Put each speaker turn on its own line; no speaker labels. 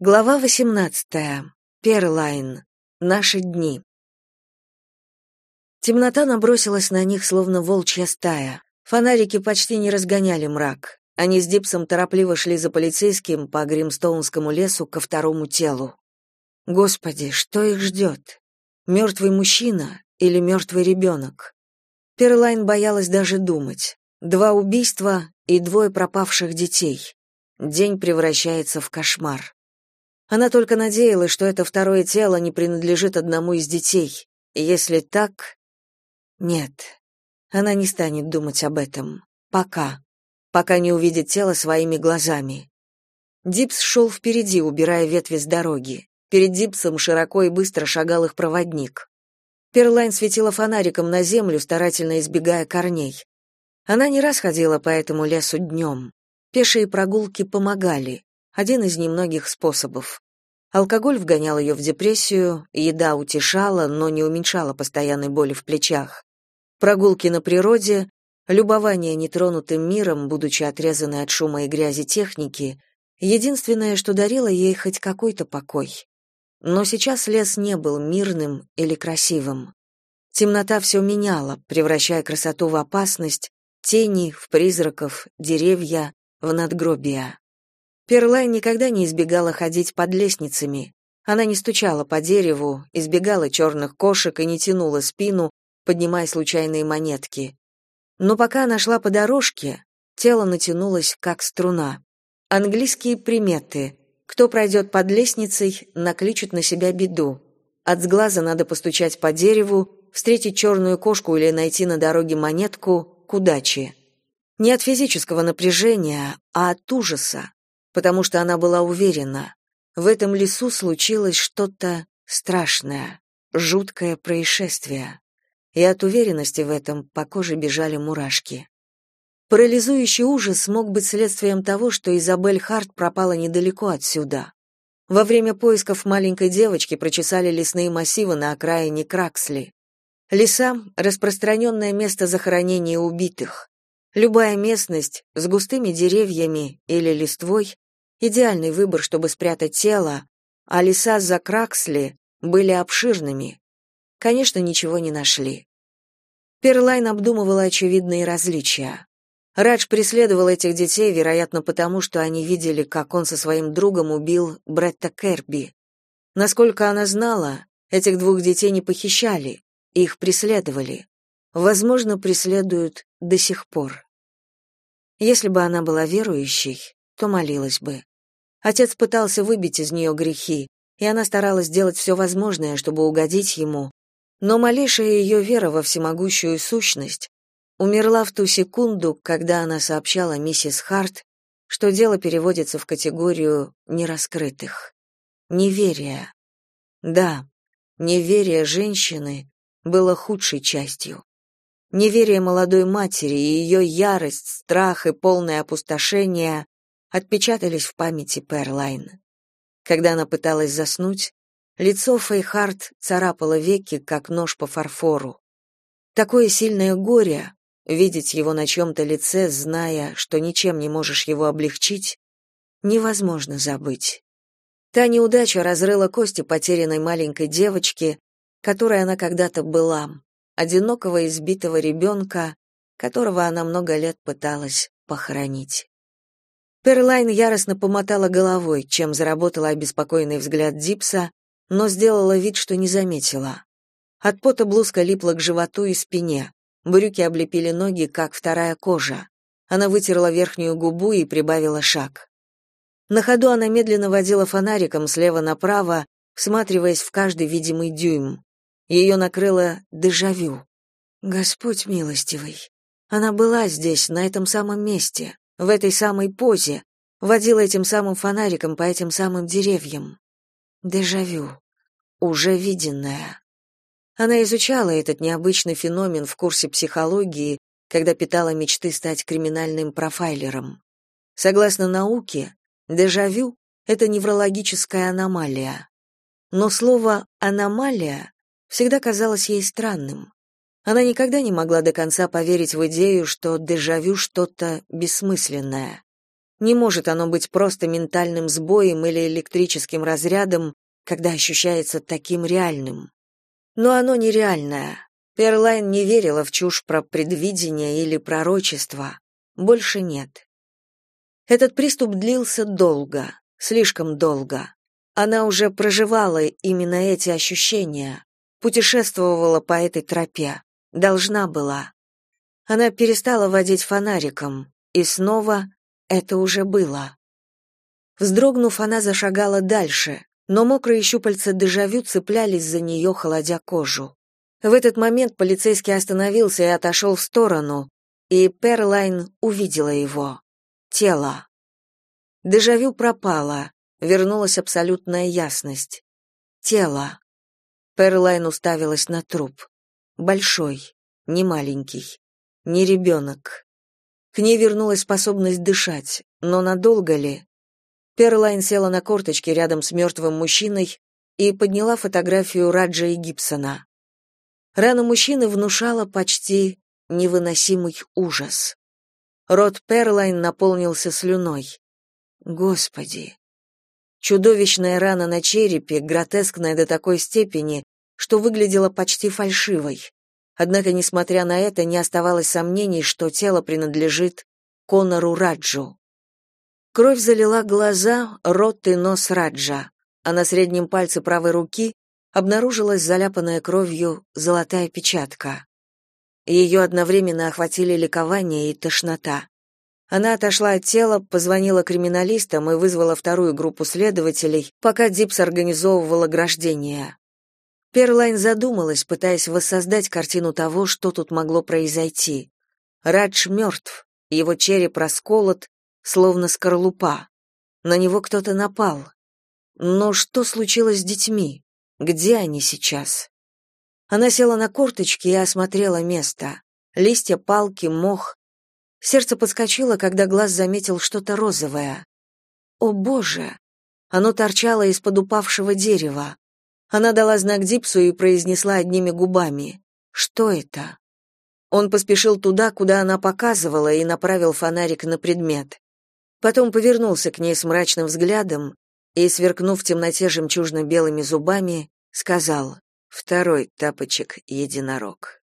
Глава 18. Перлайн. Наши дни. Темнота набросилась на них, словно волчья стая. Фонарики почти не разгоняли мрак. Они с Дипсом торопливо шли за полицейским по Гримстоунскому лесу ко второму телу. Господи, что их ждет? Мертвый мужчина или мертвый ребенок? Перлайн боялась даже думать. Два убийства и двое пропавших детей. День превращается в кошмар. Она только надеялась, что это второе тело не принадлежит одному из детей. Если так... Нет, она не станет думать об этом. Пока. Пока не увидит тело своими глазами. Дипс шел впереди, убирая ветви с дороги. Перед Дипсом широко и быстро шагал их проводник. Перлайн светила фонариком на землю, старательно избегая корней. Она не раз ходила по этому лесу днем. Пешие прогулки помогали один из немногих способов. Алкоголь вгонял ее в депрессию, еда утешала, но не уменьшала постоянной боли в плечах. Прогулки на природе, любование нетронутым миром, будучи отрезанной от шума и грязи техники, единственное, что дарило ей хоть какой-то покой. Но сейчас лес не был мирным или красивым. Темнота все меняла, превращая красоту в опасность, тени в призраков, деревья в надгробия. Перлайн никогда не избегала ходить под лестницами. Она не стучала по дереву, избегала черных кошек и не тянула спину, поднимая случайные монетки. Но пока она шла по дорожке, тело натянулось, как струна. Английские приметы. Кто пройдет под лестницей, накличет на себя беду. От сглаза надо постучать по дереву, встретить черную кошку или найти на дороге монетку к удаче. Не от физического напряжения, а от ужаса, потому что она была уверена, в этом лесу случилось что-то страшное, жуткое происшествие. И от уверенности в этом по коже бежали мурашки. Парализующий ужас мог быть следствием того, что Изабель Харт пропала недалеко отсюда. Во время поисков маленькой девочки прочесали лесные массивы на окраине Краксли. Леса — распространенное место захоронения убитых. Любая местность с густыми деревьями или листвой Идеальный выбор, чтобы спрятать тело, а леса за Краксли были обширными. Конечно, ничего не нашли. Перлайн обдумывала очевидные различия. Радж преследовал этих детей, вероятно, потому что они видели, как он со своим другом убил Бретта Керби. Насколько она знала, этих двух детей не похищали, их преследовали. Возможно, преследуют до сих пор. Если бы она была верующей, то молилась бы. Отец пытался выбить из нее грехи, и она старалась сделать все возможное, чтобы угодить ему, но малейшая ее вера во всемогущую сущность умерла в ту секунду, когда она сообщала миссис Харт, что дело переводится в категорию нераскрытых. Неверие. Да, неверие женщины было худшей частью. Неверие молодой матери и ее ярость, страх и полное опустошение отпечатались в памяти Перлайн. Когда она пыталась заснуть, лицо Фейхарт царапало веки, как нож по фарфору. Такое сильное горе, видеть его на чем-то лице, зная, что ничем не можешь его облегчить, невозможно забыть. Та неудача разрыла кости потерянной маленькой девочки, которой она когда-то была, одинокого избитого ребенка, которого она много лет пыталась похоронить. Перлайн яростно помотала головой, чем заработала обеспокоенный взгляд Дипса, но сделала вид, что не заметила. От пота блузка липла к животу и спине. Брюки облепили ноги, как вторая кожа. Она вытерла верхнюю губу и прибавила шаг. На ходу она медленно водила фонариком слева направо, всматриваясь в каждый видимый дюйм. Ее накрыло дежавю. Господь милостивый. Она была здесь, на этом самом месте в этой самой позе, водила этим самым фонариком по этим самым деревьям. Дежавю. Уже виденное. Она изучала этот необычный феномен в курсе психологии, когда питала мечты стать криминальным профайлером. Согласно науке, дежавю — это неврологическая аномалия. Но слово «аномалия» всегда казалось ей странным. Она никогда не могла до конца поверить в идею, что дежавю что-то бессмысленное. Не может оно быть просто ментальным сбоем или электрическим разрядом, когда ощущается таким реальным. Но оно нереальное. Перлайн не верила в чушь про предвидение или пророчество. Больше нет. Этот приступ длился долго, слишком долго. Она уже проживала именно эти ощущения, путешествовала по этой тропе, должна была. Она перестала водить фонариком, и снова это уже было. Вздрогнув, она зашагала дальше, но мокрые щупальца дежавю цеплялись за нее, холодя кожу. В этот момент полицейский остановился и отошел в сторону, и Перлайн увидела его. Тело. Дежавю пропало, вернулась абсолютная ясность. Тело. Перлайн уставилась на труп. Большой, не маленький, не ребенок. К ней вернулась способность дышать, но надолго ли? Перлайн села на корточки рядом с мертвым мужчиной и подняла фотографию Раджа и Гибсона. Рана мужчины внушала почти невыносимый ужас. Рот Перлайн наполнился слюной. Господи. Чудовищная рана на черепе, гротескная до такой степени, что выглядела почти фальшивой. Однако, несмотря на это, не оставалось сомнений, что тело принадлежит Конору Раджу. Кровь залила глаза, рот и нос Раджа, а на среднем пальце правой руки обнаружилась заляпанная кровью золотая печатка. Ее одновременно охватили ликование и тошнота. Она отошла от тела, позвонила криминалистам и вызвала вторую группу следователей, пока Дипс организовывал ограждение. Перлайн задумалась, пытаясь воссоздать картину того, что тут могло произойти. Радж мертв, его череп расколот, словно скорлупа. На него кто-то напал. Но что случилось с детьми? Где они сейчас? Она села на корточки и осмотрела место. Листья, палки, мох. Сердце подскочило, когда глаз заметил что-то розовое. О, боже! Оно торчало из-под упавшего дерева. Она дала знак Дипсу и произнесла одними губами: "Что это?" Он поспешил туда, куда она показывала, и направил фонарик на предмет. Потом повернулся к ней с мрачным взглядом и, сверкнув в темноте жемчужно-белыми зубами, сказал «Второй тапочек единорог».